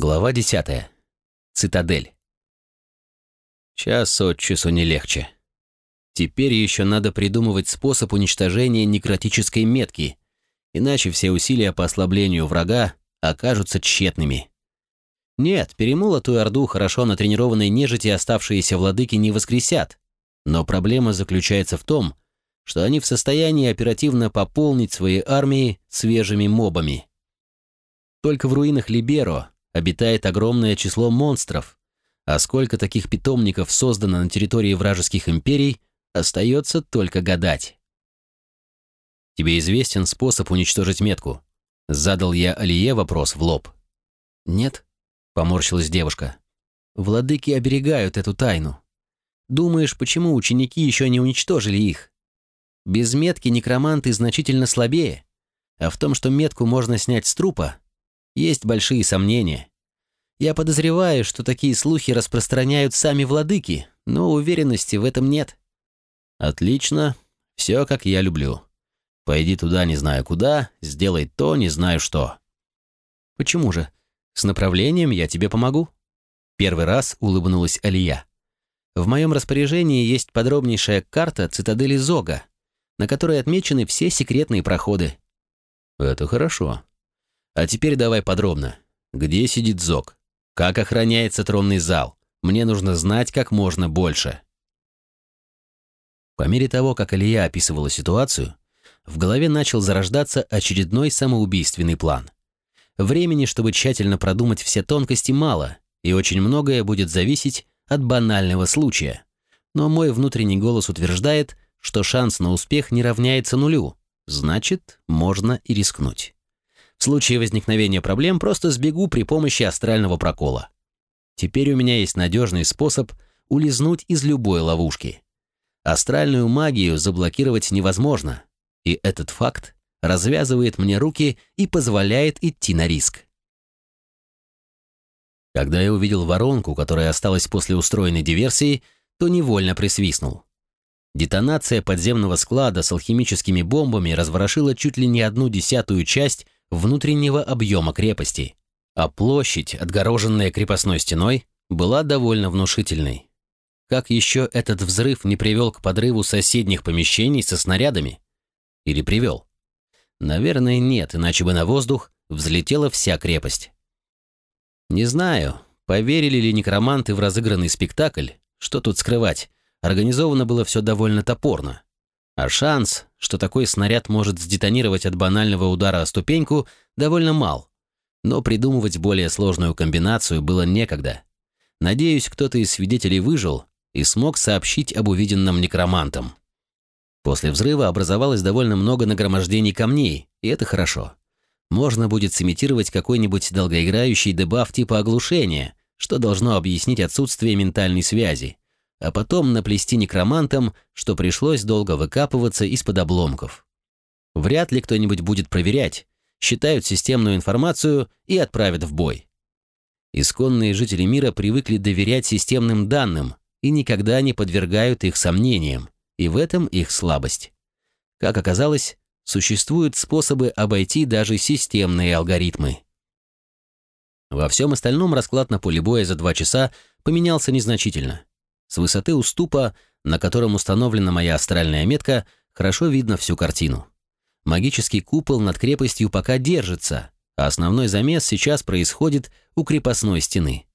Глава 10. Цитадель. Час от часу не легче. Теперь еще надо придумывать способ уничтожения некротической метки, иначе все усилия по ослаблению врага окажутся тщетными. Нет, перемолотую орду хорошо натренированной нежити оставшиеся владыки не воскресят, но проблема заключается в том, что они в состоянии оперативно пополнить свои армии свежими мобами. Только в руинах Либеро обитает огромное число монстров, а сколько таких питомников создано на территории вражеских империй, остается только гадать. «Тебе известен способ уничтожить метку?» Задал я Алие вопрос в лоб. «Нет», — поморщилась девушка. «Владыки оберегают эту тайну. Думаешь, почему ученики еще не уничтожили их? Без метки некроманты значительно слабее, а в том, что метку можно снять с трупа, есть большие сомнения. Я подозреваю, что такие слухи распространяют сами владыки, но уверенности в этом нет. Отлично. Все, как я люблю. Пойди туда, не знаю куда, сделай то, не знаю что. Почему же? С направлением я тебе помогу. Первый раз улыбнулась Алия. В моем распоряжении есть подробнейшая карта цитадели Зога, на которой отмечены все секретные проходы. Это хорошо. А теперь давай подробно. Где сидит Зог? Как охраняется тронный зал? Мне нужно знать как можно больше. По мере того, как Алия описывала ситуацию, в голове начал зарождаться очередной самоубийственный план. Времени, чтобы тщательно продумать все тонкости, мало, и очень многое будет зависеть от банального случая. Но мой внутренний голос утверждает, что шанс на успех не равняется нулю, значит, можно и рискнуть. В случае возникновения проблем просто сбегу при помощи астрального прокола. Теперь у меня есть надежный способ улизнуть из любой ловушки. Астральную магию заблокировать невозможно, и этот факт развязывает мне руки и позволяет идти на риск. Когда я увидел воронку, которая осталась после устроенной диверсии, то невольно присвистнул. Детонация подземного склада с алхимическими бомбами разворошила чуть ли не одну десятую часть внутреннего объема крепости, а площадь, отгороженная крепостной стеной, была довольно внушительной. Как еще этот взрыв не привел к подрыву соседних помещений со снарядами? Или привел? Наверное, нет, иначе бы на воздух взлетела вся крепость. Не знаю, поверили ли некроманты в разыгранный спектакль, что тут скрывать, организовано было все довольно топорно. А шанс, что такой снаряд может сдетонировать от банального удара о ступеньку, довольно мал. Но придумывать более сложную комбинацию было некогда. Надеюсь, кто-то из свидетелей выжил и смог сообщить об увиденном некромантам. После взрыва образовалось довольно много нагромождений камней, и это хорошо. Можно будет сымитировать какой-нибудь долгоиграющий дебаф типа оглушения, что должно объяснить отсутствие ментальной связи, а потом наплести некромантам, что пришлось долго выкапываться из-под обломков. Вряд ли кто-нибудь будет проверять, считают системную информацию и отправят в бой. Исконные жители мира привыкли доверять системным данным и никогда не подвергают их сомнениям, и в этом их слабость. Как оказалось, существуют способы обойти даже системные алгоритмы. Во всем остальном расклад на поле боя за два часа поменялся незначительно. С высоты уступа, на котором установлена моя астральная метка, хорошо видно всю картину. Магический купол над крепостью пока держится, а основной замес сейчас происходит у крепостной стены.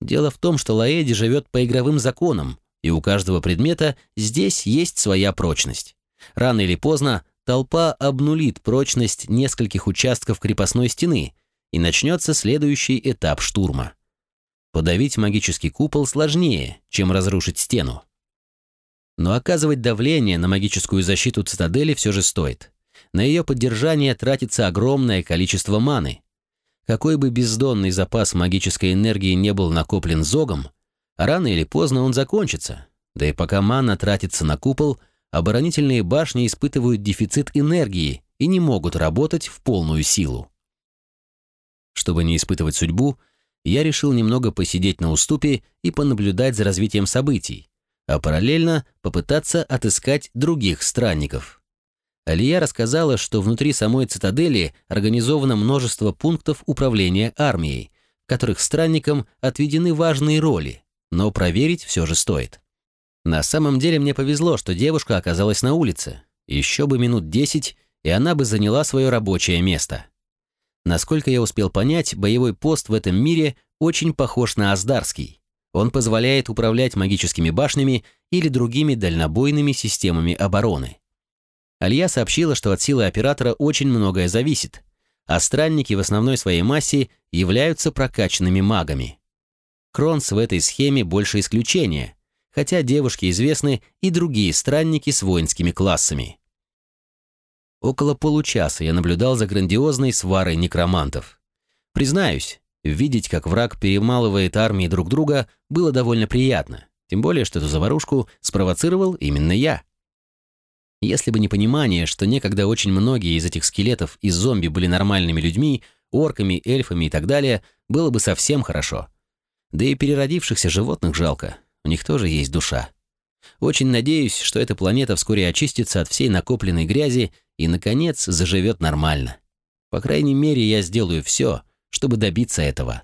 Дело в том, что Лаэди живет по игровым законам, и у каждого предмета здесь есть своя прочность. Рано или поздно толпа обнулит прочность нескольких участков крепостной стены, и начнется следующий этап штурма. Подавить магический купол сложнее, чем разрушить стену. Но оказывать давление на магическую защиту цитадели все же стоит. На ее поддержание тратится огромное количество маны. Какой бы бездонный запас магической энергии не был накоплен Зогом, рано или поздно он закончится. Да и пока мана тратится на купол, оборонительные башни испытывают дефицит энергии и не могут работать в полную силу. Чтобы не испытывать судьбу, я решил немного посидеть на уступе и понаблюдать за развитием событий, а параллельно попытаться отыскать других странников. Алия рассказала, что внутри самой цитадели организовано множество пунктов управления армией, в которых странникам отведены важные роли, но проверить все же стоит. На самом деле мне повезло, что девушка оказалась на улице. Еще бы минут десять, и она бы заняла свое рабочее место. Насколько я успел понять, боевой пост в этом мире очень похож на Аздарский. Он позволяет управлять магическими башнями или другими дальнобойными системами обороны. Алия сообщила, что от силы оператора очень многое зависит, а странники в основной своей массе являются прокачанными магами. Кронс в этой схеме больше исключение, хотя девушке известны и другие странники с воинскими классами. Около получаса я наблюдал за грандиозной сварой некромантов. Признаюсь, видеть, как враг перемалывает армии друг друга, было довольно приятно, тем более, что эту заварушку спровоцировал именно я. Если бы не понимание, что некогда очень многие из этих скелетов и зомби были нормальными людьми, орками, эльфами и так далее, было бы совсем хорошо. Да и переродившихся животных жалко, у них тоже есть душа. Очень надеюсь, что эта планета вскоре очистится от всей накопленной грязи и, наконец, заживет нормально. По крайней мере, я сделаю все, чтобы добиться этого.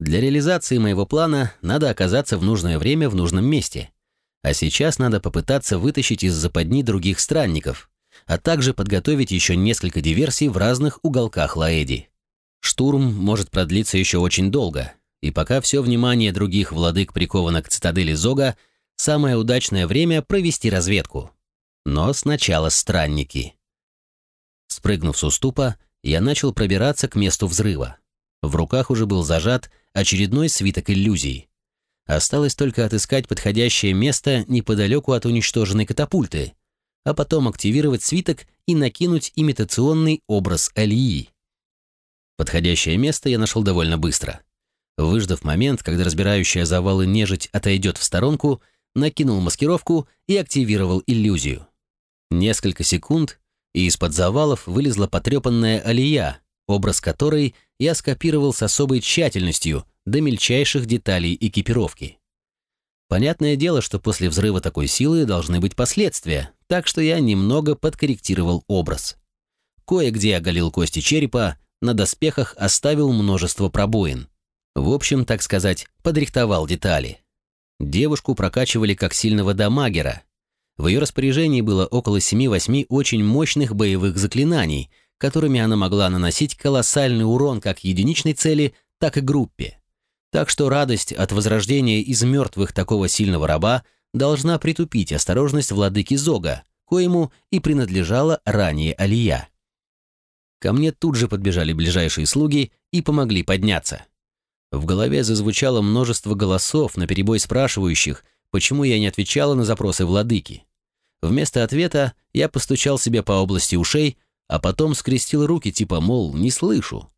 Для реализации моего плана надо оказаться в нужное время в нужном месте. А сейчас надо попытаться вытащить из западни других странников, а также подготовить еще несколько диверсий в разных уголках Лаэди. Штурм может продлиться еще очень долго, и пока все внимание других владык приковано к цитадели Зога, самое удачное время провести разведку. Но сначала странники. Спрыгнув с уступа, я начал пробираться к месту взрыва. В руках уже был зажат очередной свиток иллюзий. Осталось только отыскать подходящее место неподалеку от уничтоженной катапульты, а потом активировать свиток и накинуть имитационный образ Алии. Подходящее место я нашел довольно быстро. Выждав момент, когда разбирающая завалы нежить отойдет в сторонку, накинул маскировку и активировал иллюзию. Несколько секунд, и из-под завалов вылезла потрепанная Алия, образ которой я скопировал с особой тщательностью до мельчайших деталей экипировки. Понятное дело, что после взрыва такой силы должны быть последствия, так что я немного подкорректировал образ. Кое-где оголил кости черепа, на доспехах оставил множество пробоин. В общем, так сказать, подрихтовал детали. Девушку прокачивали как сильного дамагера. В ее распоряжении было около 7-8 очень мощных боевых заклинаний – которыми она могла наносить колоссальный урон как единичной цели, так и группе. Так что радость от возрождения из мертвых такого сильного раба должна притупить осторожность владыки Зога, коему и принадлежала ранее Алия. Ко мне тут же подбежали ближайшие слуги и помогли подняться. В голове зазвучало множество голосов, наперебой спрашивающих, почему я не отвечала на запросы владыки. Вместо ответа я постучал себе по области ушей, а потом скрестил руки, типа, мол, не слышу.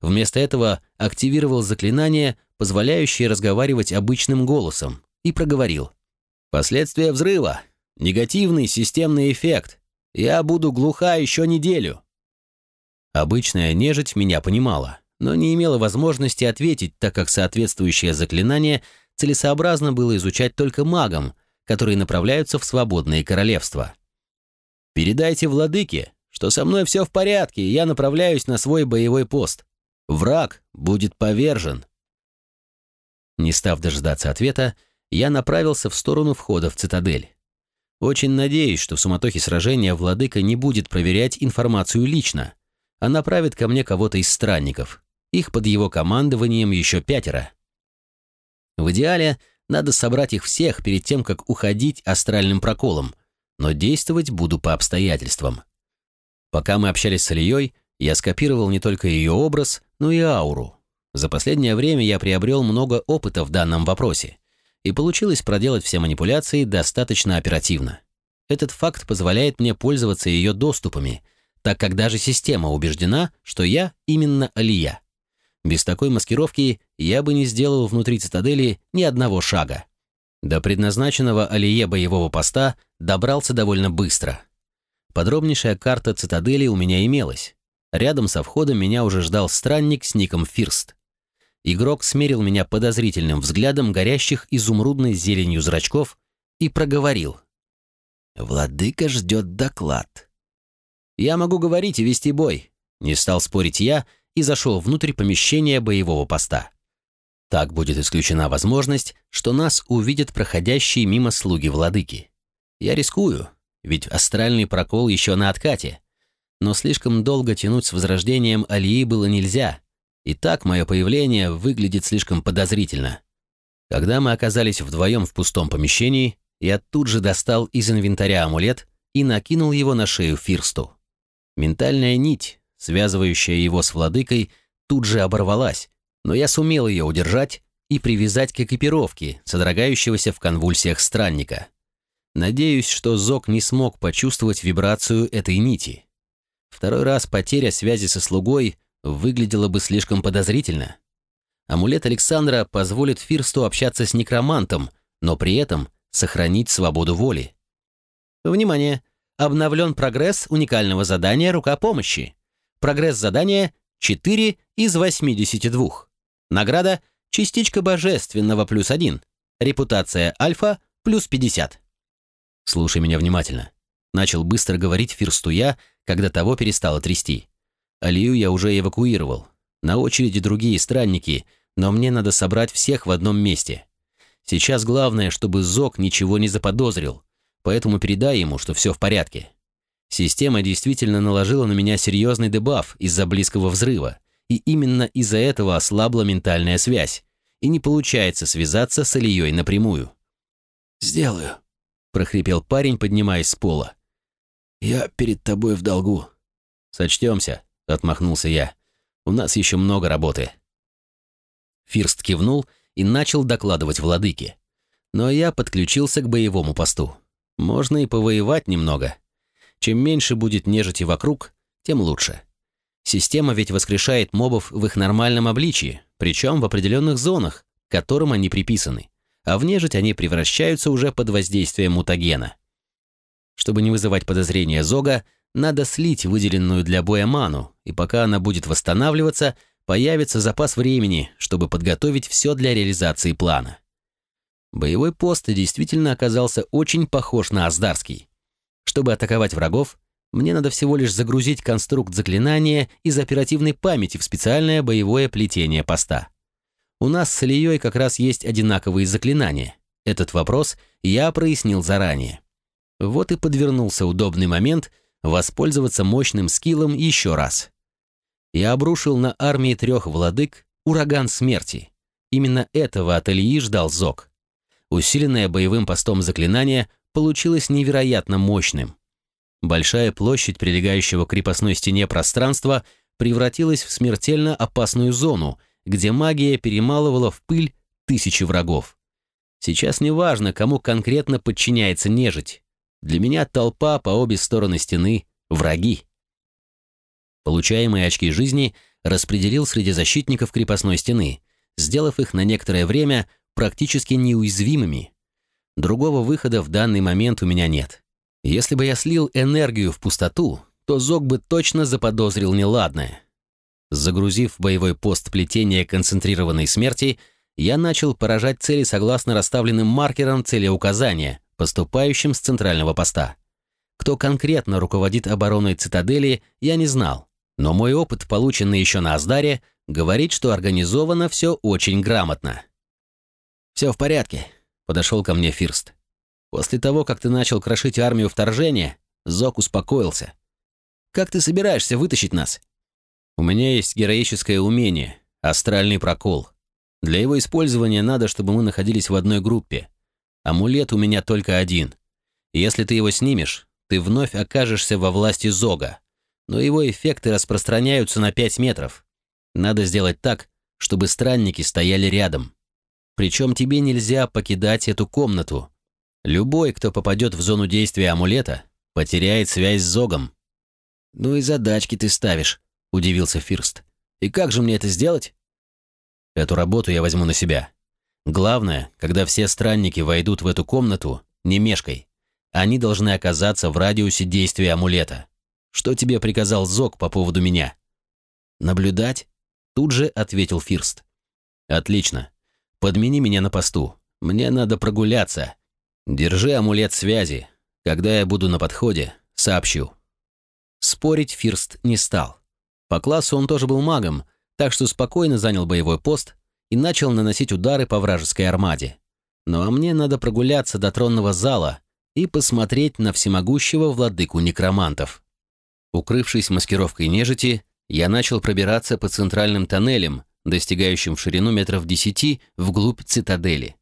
Вместо этого активировал заклинание, позволяющее разговаривать обычным голосом, и проговорил. «Последствия взрыва. Негативный системный эффект. Я буду глуха еще неделю». Обычная нежить меня понимала, но не имела возможности ответить, так как соответствующее заклинание целесообразно было изучать только магам, которые направляются в свободные королевства. «Передайте владыке, что со мной все в порядке, и я направляюсь на свой боевой пост. Враг будет повержен. Не став дождаться ответа, я направился в сторону входа в цитадель. Очень надеюсь, что в суматохе сражения владыка не будет проверять информацию лично, а направит ко мне кого-то из странников. Их под его командованием еще пятеро. В идеале надо собрать их всех перед тем, как уходить астральным проколом, но действовать буду по обстоятельствам. Пока мы общались с Ильей, я скопировал не только ее образ, но и ауру. За последнее время я приобрел много опыта в данном вопросе, и получилось проделать все манипуляции достаточно оперативно. Этот факт позволяет мне пользоваться ее доступами, так как даже система убеждена, что я именно Алия. Без такой маскировки я бы не сделал внутри цитадели ни одного шага. До предназначенного Алие боевого поста добрался довольно быстро – Подробнейшая карта цитадели у меня имелась. Рядом со входом меня уже ждал странник с ником Фирст. Игрок смерил меня подозрительным взглядом горящих изумрудной зеленью зрачков и проговорил. «Владыка ждет доклад». «Я могу говорить и вести бой», — не стал спорить я и зашел внутрь помещения боевого поста. Так будет исключена возможность, что нас увидят проходящие мимо слуги владыки. Я рискую, ведь астральный прокол еще на откате. Но слишком долго тянуть с возрождением Алии было нельзя. И так мое появление выглядит слишком подозрительно. Когда мы оказались вдвоем в пустом помещении, я тут же достал из инвентаря амулет и накинул его на шею Фирсту. Ментальная нить, связывающая его с владыкой, тут же оборвалась, но я сумел ее удержать и привязать к экипировке, содрогающегося в конвульсиях странника. Надеюсь, что Зок не смог почувствовать вибрацию этой нити. Второй раз потеря связи со слугой выглядела бы слишком подозрительно. Амулет Александра позволит Фирсту общаться с некромантом, но при этом сохранить свободу воли. Внимание! Обновлен прогресс уникального задания «Рука помощи». Прогресс задания 4 из 82. Награда – частичка божественного плюс 1. Репутация альфа плюс 50. Слушай меня внимательно. Начал быстро говорить Фирсту когда того перестало трясти. Алию я уже эвакуировал. На очереди другие странники, но мне надо собрать всех в одном месте. Сейчас главное, чтобы Зок ничего не заподозрил, поэтому передай ему, что все в порядке. Система действительно наложила на меня серьезный дебаф из-за близкого взрыва, и именно из-за этого ослабла ментальная связь, и не получается связаться с Ильей напрямую. «Сделаю», — прохрипел парень, поднимаясь с пола. «Я перед тобой в долгу». «Сочтемся», — отмахнулся я. «У нас еще много работы». Фирст кивнул и начал докладывать владыке. Но я подключился к боевому посту. Можно и повоевать немного. Чем меньше будет нежити вокруг, тем лучше. Система ведь воскрешает мобов в их нормальном обличии, причем в определенных зонах, к которым они приписаны, а в нежить они превращаются уже под воздействием мутагена. Чтобы не вызывать подозрения Зога, надо слить выделенную для боя ману, и пока она будет восстанавливаться, появится запас времени, чтобы подготовить все для реализации плана. Боевой пост действительно оказался очень похож на Аздарский. Чтобы атаковать врагов, мне надо всего лишь загрузить конструкт заклинания из оперативной памяти в специальное боевое плетение поста. У нас с Ильей как раз есть одинаковые заклинания. Этот вопрос я прояснил заранее. Вот и подвернулся удобный момент воспользоваться мощным скиллом еще раз. Я обрушил на армии трех владык ураган смерти. Именно этого от Ильи ждал Зок. Усиленное боевым постом заклинание получилось невероятно мощным. Большая площадь прилегающего к крепостной стене пространства превратилась в смертельно опасную зону, где магия перемалывала в пыль тысячи врагов. Сейчас не важно, кому конкретно подчиняется нежить. Для меня толпа по обе стороны стены — враги. Получаемые очки жизни распределил среди защитников крепостной стены, сделав их на некоторое время практически неуязвимыми. Другого выхода в данный момент у меня нет. Если бы я слил энергию в пустоту, то Зог бы точно заподозрил неладное. Загрузив в боевой пост плетение концентрированной смерти, я начал поражать цели согласно расставленным маркерам целеуказания, поступающим с центрального поста. Кто конкретно руководит обороной цитадели, я не знал, но мой опыт, полученный еще на Аздаре, говорит, что организовано все очень грамотно. «Все в порядке», — подошел ко мне Фирст. После того, как ты начал крошить армию вторжения, Зок успокоился. Как ты собираешься вытащить нас? У меня есть героическое умение — астральный прокол. Для его использования надо, чтобы мы находились в одной группе. Амулет у меня только один. Если ты его снимешь, ты вновь окажешься во власти Зога. Но его эффекты распространяются на 5 метров. Надо сделать так, чтобы странники стояли рядом. Причем тебе нельзя покидать эту комнату, Любой, кто попадет в зону действия амулета, потеряет связь с Зогом. «Ну и задачки ты ставишь», — удивился Фирст. «И как же мне это сделать?» «Эту работу я возьму на себя. Главное, когда все странники войдут в эту комнату, не мешкай. Они должны оказаться в радиусе действия амулета. Что тебе приказал Зог по поводу меня?» «Наблюдать?» — тут же ответил Фирст. «Отлично. Подмени меня на посту. Мне надо прогуляться, Держи амулет связи. Когда я буду на подходе, сообщу. Спорить Фирст не стал. По классу он тоже был магом, так что спокойно занял боевой пост и начал наносить удары по вражеской армаде. Ну а мне надо прогуляться до тронного зала и посмотреть на всемогущего владыку некромантов. Укрывшись маскировкой нежити, я начал пробираться по центральным тоннелям, достигающим в ширину метров десяти вглубь цитадели.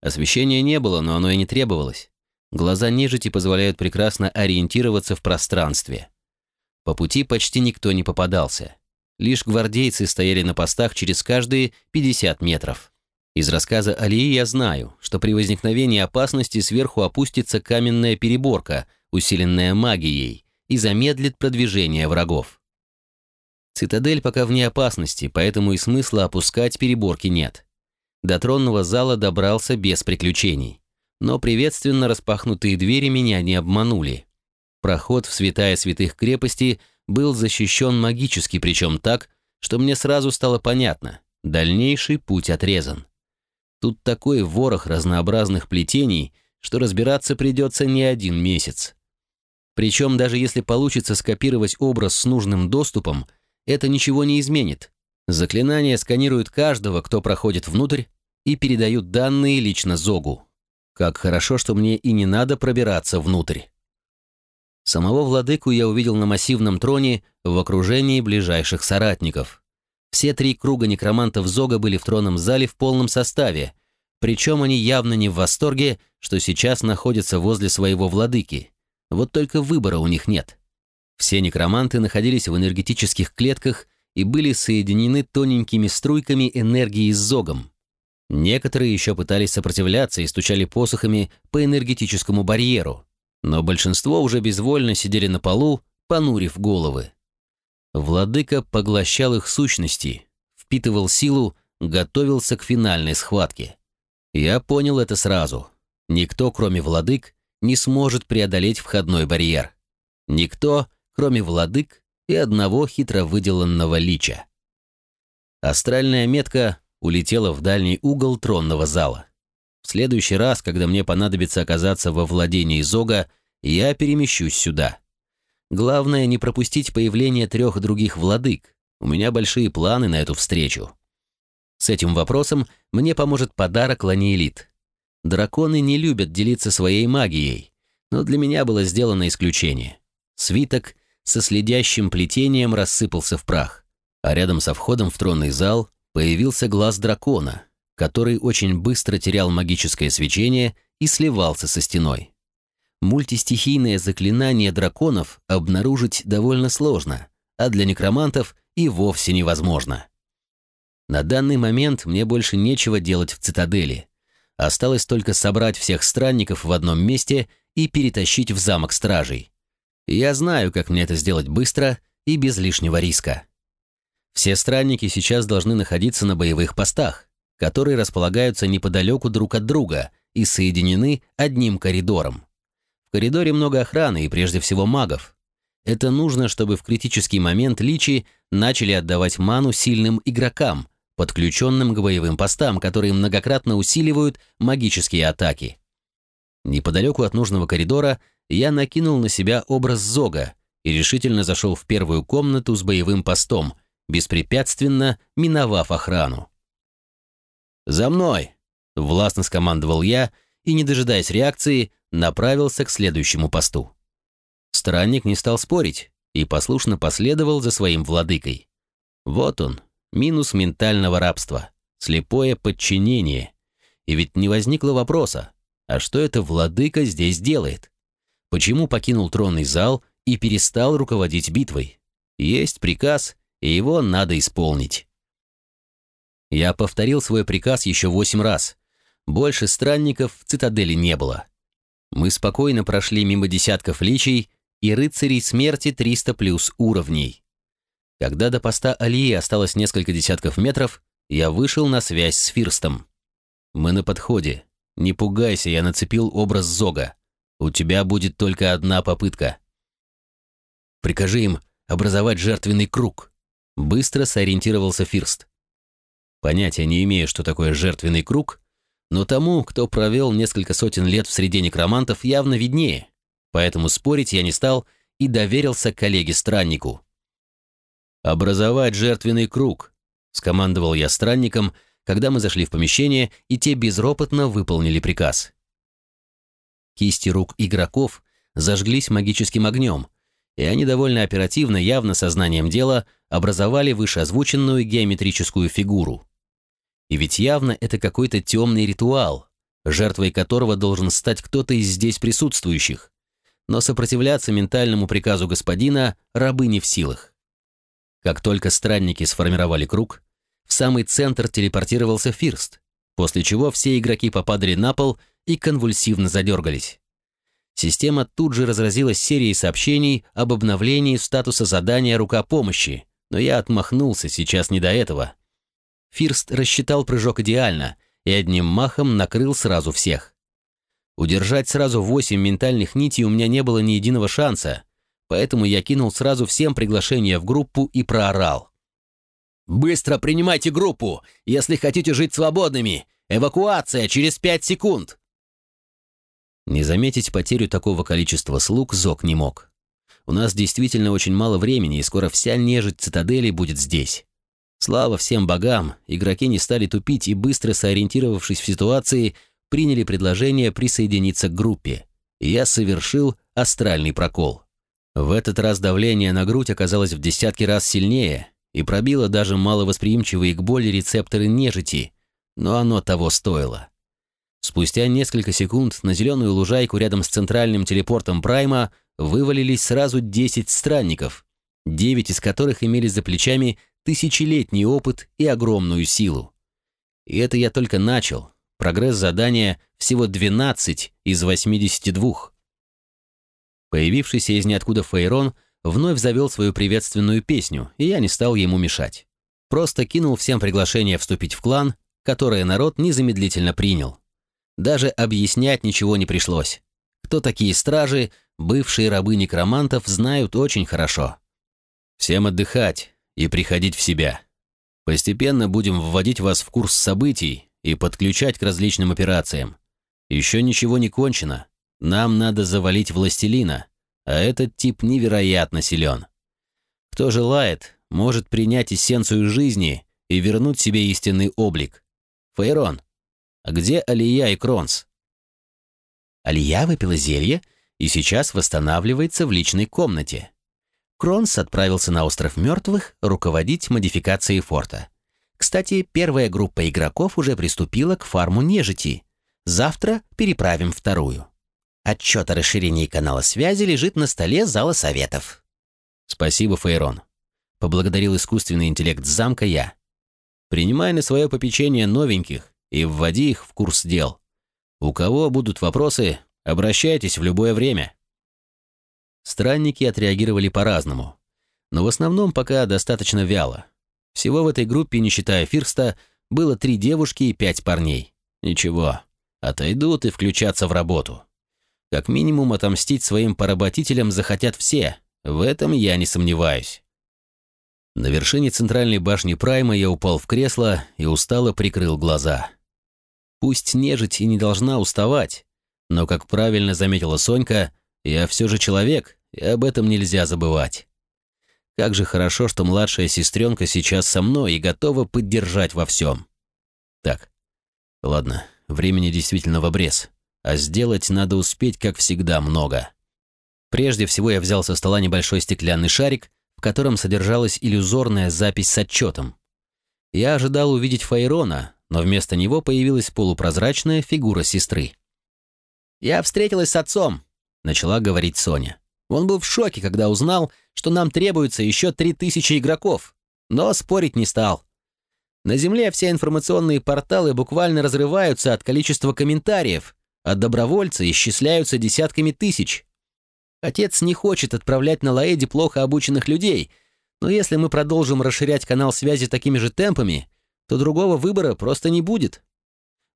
Освещения не было, но оно и не требовалось. Глаза нежити позволяют прекрасно ориентироваться в пространстве. По пути почти никто не попадался. Лишь гвардейцы стояли на постах через каждые 50 метров. Из рассказа Алии я знаю, что при возникновении опасности сверху опустится каменная переборка, усиленная магией, и замедлит продвижение врагов. Цитадель пока вне опасности, поэтому и смысла опускать переборки нет. До тронного зала добрался без приключений. Но приветственно распахнутые двери меня не обманули. Проход в святая святых крепости был защищен магически, причем так, что мне сразу стало понятно – дальнейший путь отрезан. Тут такой ворох разнообразных плетений, что разбираться придется не один месяц. Причем даже если получится скопировать образ с нужным доступом, это ничего не изменит. Заклинания сканируют каждого, кто проходит внутрь, и передают данные лично Зогу. Как хорошо, что мне и не надо пробираться внутрь. Самого владыку я увидел на массивном троне в окружении ближайших соратников. Все три круга некромантов Зога были в тронном зале в полном составе, причем они явно не в восторге, что сейчас находятся возле своего владыки. Вот только выбора у них нет. Все некроманты находились в энергетических клетках и были соединены тоненькими струйками энергии с Зогом. Некоторые еще пытались сопротивляться и стучали посохами по энергетическому барьеру, но большинство уже безвольно сидели на полу, понурив головы. Владыка поглощал их сущности, впитывал силу, готовился к финальной схватке. Я понял это сразу. Никто, кроме владык, не сможет преодолеть входной барьер. Никто, кроме владык и одного хитро выделанного лича. Астральная метка улетела в дальний угол тронного зала. В следующий раз, когда мне понадобится оказаться во владении Зога, я перемещусь сюда. Главное не пропустить появление трех других владык. У меня большие планы на эту встречу. С этим вопросом мне поможет подарок Ланиэлит. Драконы не любят делиться своей магией, но для меня было сделано исключение. Свиток со следящим плетением рассыпался в прах, а рядом со входом в тронный зал появился глаз дракона, который очень быстро терял магическое свечение и сливался со стеной. Мультистихийное заклинание драконов обнаружить довольно сложно, а для некромантов и вовсе невозможно. На данный момент мне больше нечего делать в цитадели. Осталось только собрать всех странников в одном месте и перетащить в замок стражей. Я знаю, как мне это сделать быстро и без лишнего риска. Все странники сейчас должны находиться на боевых постах, которые располагаются неподалеку друг от друга и соединены одним коридором. В коридоре много охраны и прежде всего магов. Это нужно, чтобы в критический момент личи начали отдавать ману сильным игрокам, подключенным к боевым постам, которые многократно усиливают магические атаки. Неподалеку от нужного коридора я накинул на себя образ Зога и решительно зашел в первую комнату с боевым постом, беспрепятственно миновав охрану. «За мной!» — властно скомандовал я и, не дожидаясь реакции, направился к следующему посту. Странник не стал спорить и послушно последовал за своим владыкой. Вот он, минус ментального рабства, слепое подчинение. И ведь не возникло вопроса, а что это владыка здесь делает? Почему покинул тронный зал и перестал руководить битвой? Есть приказ, и его надо исполнить. Я повторил свой приказ еще восемь раз. Больше странников в цитадели не было. Мы спокойно прошли мимо десятков личей и рыцарей смерти 300 плюс уровней. Когда до поста Алии осталось несколько десятков метров, я вышел на связь с Фирстом. «Мы на подходе. Не пугайся, я нацепил образ Зога. У тебя будет только одна попытка». «Прикажи им образовать жертвенный круг», — быстро сориентировался Фирст. Понятия не имею, что такое жертвенный круг, но тому, кто провел несколько сотен лет в среде некромантов, явно виднее, поэтому спорить я не стал и доверился коллеге-страннику. «Образовать жертвенный круг», — скомандовал я странникам, когда мы зашли в помещение, и те безропотно выполнили приказ. Кисти рук игроков зажглись магическим огнем, и они довольно оперативно, явно сознанием дела, образовали вышеозвученную геометрическую фигуру. И ведь явно это какой-то темный ритуал, жертвой которого должен стать кто-то из здесь присутствующих. Но сопротивляться ментальному приказу господина рабы не в силах. Как только странники сформировали круг, в самый центр телепортировался Фирст, после чего все игроки попадали на пол и конвульсивно задергались. Система тут же разразилась серией сообщений об обновлении статуса задания «Рука помощи», но я отмахнулся, сейчас не до этого. Фирст рассчитал прыжок идеально и одним махом накрыл сразу всех. Удержать сразу восемь ментальных нитей у меня не было ни единого шанса, поэтому я кинул сразу всем приглашение в группу и проорал. «Быстро принимайте группу, если хотите жить свободными! Эвакуация через пять секунд!» Не заметить потерю такого количества слуг Зок не мог. У нас действительно очень мало времени, и скоро вся нежить цитадели будет здесь. Слава всем богам, игроки не стали тупить и, быстро сориентировавшись в ситуации, приняли предложение присоединиться к группе. Я совершил астральный прокол. В этот раз давление на грудь оказалось в десятки раз сильнее и пробило даже маловосприимчивые к боли рецепторы нежити, но оно того стоило. Спустя несколько секунд на зеленую лужайку рядом с центральным телепортом Прайма вывалились сразу 10 странников, 9 из которых имели за плечами тысячелетний опыт и огромную силу. И это я только начал. Прогресс задания всего 12 из 82. Появившийся из ниоткуда Фейрон вновь завел свою приветственную песню, и я не стал ему мешать. Просто кинул всем приглашение вступить в клан, которое народ незамедлительно принял. Даже объяснять ничего не пришлось. Кто такие стражи, бывшие рабы некромантов, знают очень хорошо. Всем отдыхать и приходить в себя. Постепенно будем вводить вас в курс событий и подключать к различным операциям. Еще ничего не кончено. Нам надо завалить властелина, а этот тип невероятно силен. Кто желает, может принять эссенцию жизни и вернуть себе истинный облик. Фейрон, где Алия и Кронс? Алия выпила зелье и сейчас восстанавливается в личной комнате. Кронс отправился на остров мертвых руководить модификацией форта. Кстати, первая группа игроков уже приступила к фарму нежити. Завтра переправим вторую. Отчет о расширении канала связи лежит на столе зала советов. Спасибо, Фейрон. Поблагодарил искусственный интеллект замка я. Принимай на свое попечение новеньких и вводи их в курс дел. У кого будут вопросы, обращайтесь в любое время. Странники отреагировали по-разному, но в основном пока достаточно вяло. Всего в этой группе, не считая Фирста, было три девушки и пять парней. Ничего, отойдут и включатся в работу. Как минимум отомстить своим поработителям захотят все, в этом я не сомневаюсь. На вершине центральной башни Прайма я упал в кресло и устало прикрыл глаза. Пусть нежить и не должна уставать, но, как правильно заметила Сонька, я все же человек, и об этом нельзя забывать. Как же хорошо, что младшая сестренка сейчас со мной и готова поддержать во всем. Так, ладно, времени действительно в обрез, а сделать надо успеть, как всегда, много. Прежде всего я взял со стола небольшой стеклянный шарик, в котором содержалась иллюзорная запись с отчетом. Я ожидал увидеть Файрона, но вместо него появилась полупрозрачная фигура сестры. «Я встретилась с отцом», — начала говорить Соня. Он был в шоке, когда узнал, что нам требуется еще три тысячи игроков, но спорить не стал. На Земле все информационные порталы буквально разрываются от количества комментариев, а добровольцы исчисляются десятками тысяч. Отец не хочет отправлять на Лаэде плохо обученных людей, но если мы продолжим расширять канал связи такими же темпами, то другого выбора просто не будет.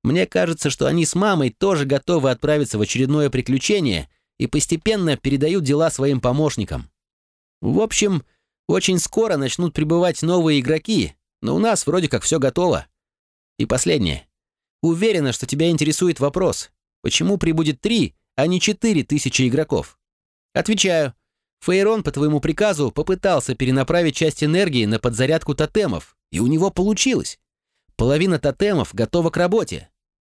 Мне кажется, что они с мамой тоже готовы отправиться в очередное приключение и постепенно передают дела своим помощникам. В общем, очень скоро начнут прибывать новые игроки, но у нас вроде как все готово. И последнее. Уверена, что тебя интересует вопрос, почему прибудет три, а не четыре тысячи игроков? Отвечаю. Фейрон по твоему приказу попытался перенаправить часть энергии на подзарядку тотемов, и у него получилось. половина тотемов готова к работе.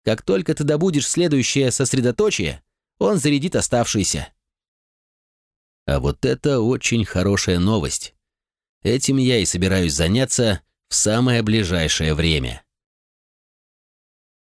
Как только ты добудешь следующее сосредоточие, он зарядит оставшиеся. А вот это очень хорошая новость. Этим я и собираюсь заняться в самое ближайшее время.